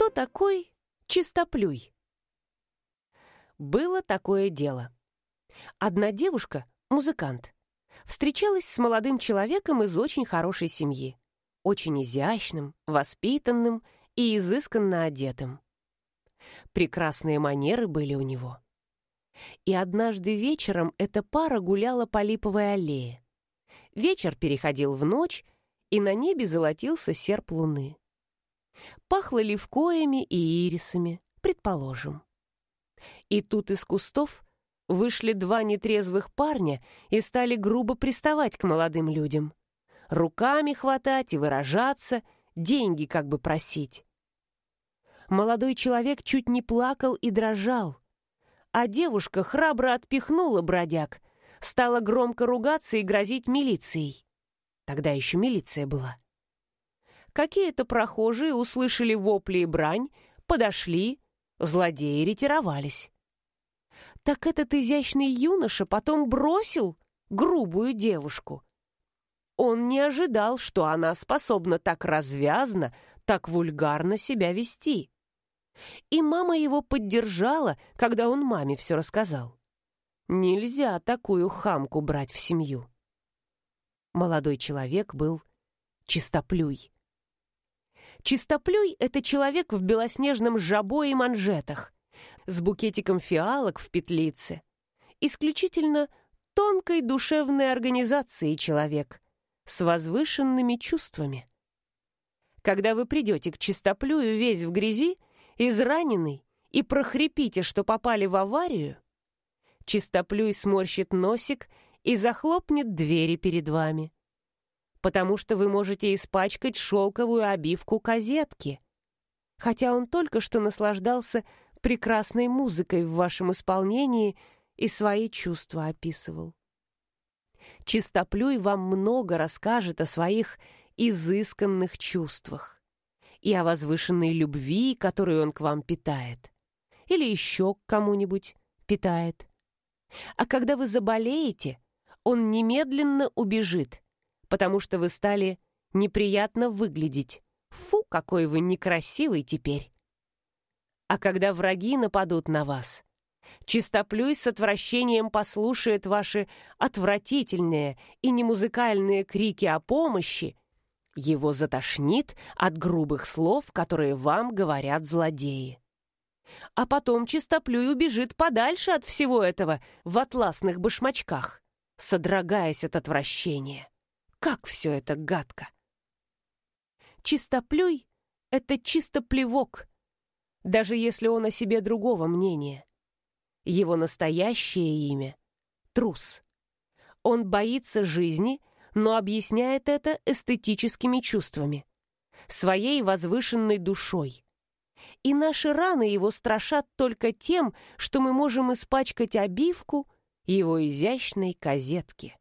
Кто такой чистоплюй? Было такое дело. Одна девушка, музыкант, встречалась с молодым человеком из очень хорошей семьи, очень изящным, воспитанным и изысканно одетым. Прекрасные манеры были у него. И однажды вечером эта пара гуляла по липовой аллее. Вечер переходил в ночь, и на небе золотился серп луны. Пахло левкоями и ирисами, предположим. И тут из кустов вышли два нетрезвых парня и стали грубо приставать к молодым людям. Руками хватать и выражаться, деньги как бы просить. Молодой человек чуть не плакал и дрожал, а девушка храбро отпихнула бродяг, стала громко ругаться и грозить милицией. Тогда еще милиция была. Какие-то прохожие услышали вопли и брань, подошли, злодеи ретировались. Так этот изящный юноша потом бросил грубую девушку. Он не ожидал, что она способна так развязно, так вульгарно себя вести. И мама его поддержала, когда он маме все рассказал. Нельзя такую хамку брать в семью. Молодой человек был чистоплюй. Чистоплюй — это человек в белоснежном жабо и манжетах, с букетиком фиалок в петлице. Исключительно тонкой душевной организацией человек, с возвышенными чувствами. Когда вы придете к чистоплюю весь в грязи, израненный, и прохрипите, что попали в аварию, чистоплюй сморщит носик и захлопнет двери перед вами потому что вы можете испачкать шелковую обивку козетки. Хотя он только что наслаждался прекрасной музыкой в вашем исполнении и свои чувства описывал. Чистоплюй вам много расскажет о своих изысканных чувствах и о возвышенной любви, которую он к вам питает, или еще к кому-нибудь питает. А когда вы заболеете, он немедленно убежит потому что вы стали неприятно выглядеть. Фу, какой вы некрасивый теперь. А когда враги нападут на вас, Чистоплюй с отвращением послушает ваши отвратительные и немузыкальные крики о помощи, его затошнит от грубых слов, которые вам говорят злодеи. А потом Чистоплюй убежит подальше от всего этого в атласных башмачках, содрогаясь от отвращения. Как все это гадко! Чистоплюй — это чисто плевок, даже если он о себе другого мнения. Его настоящее имя — трус. Он боится жизни, но объясняет это эстетическими чувствами, своей возвышенной душой. И наши раны его страшат только тем, что мы можем испачкать обивку его изящной козетки.